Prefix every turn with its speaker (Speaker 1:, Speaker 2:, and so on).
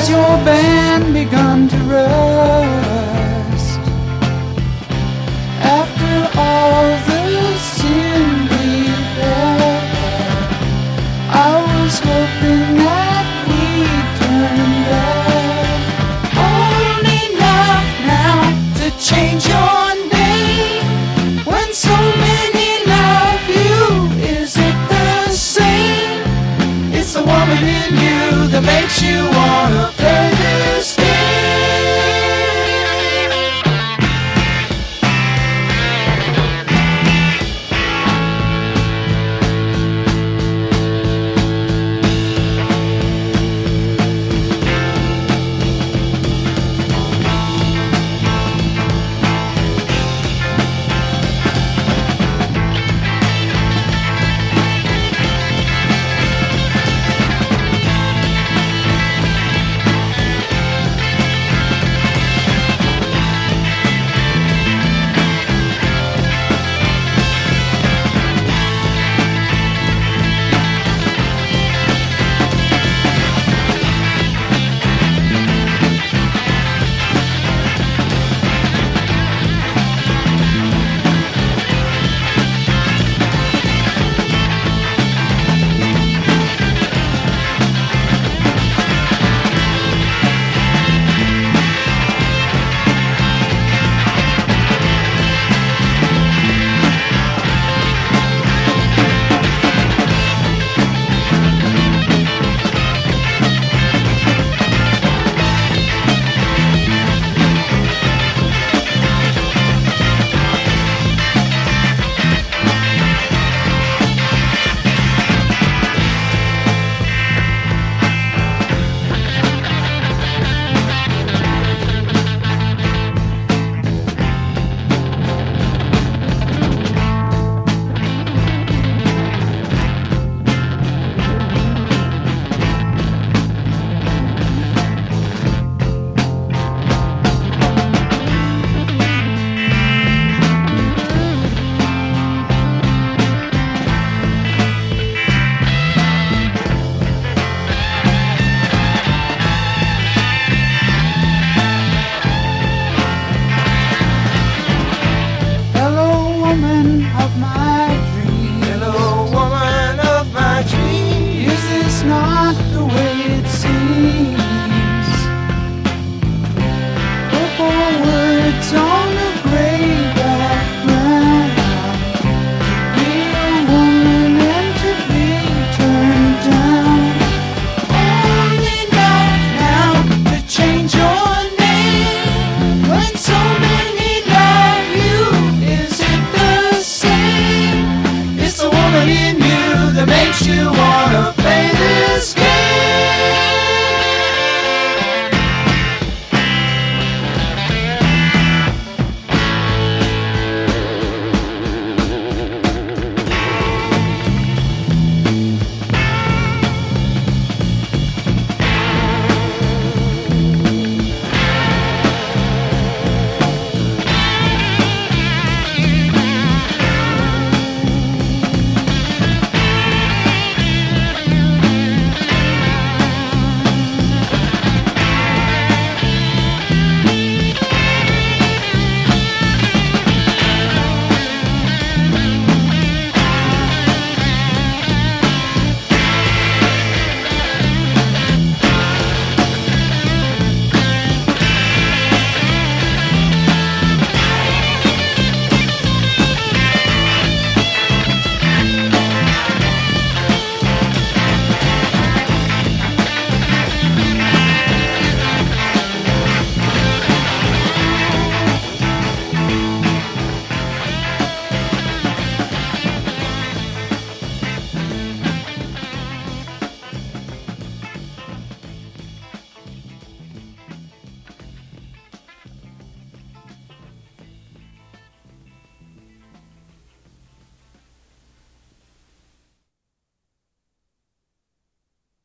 Speaker 1: Has your band begun to roll?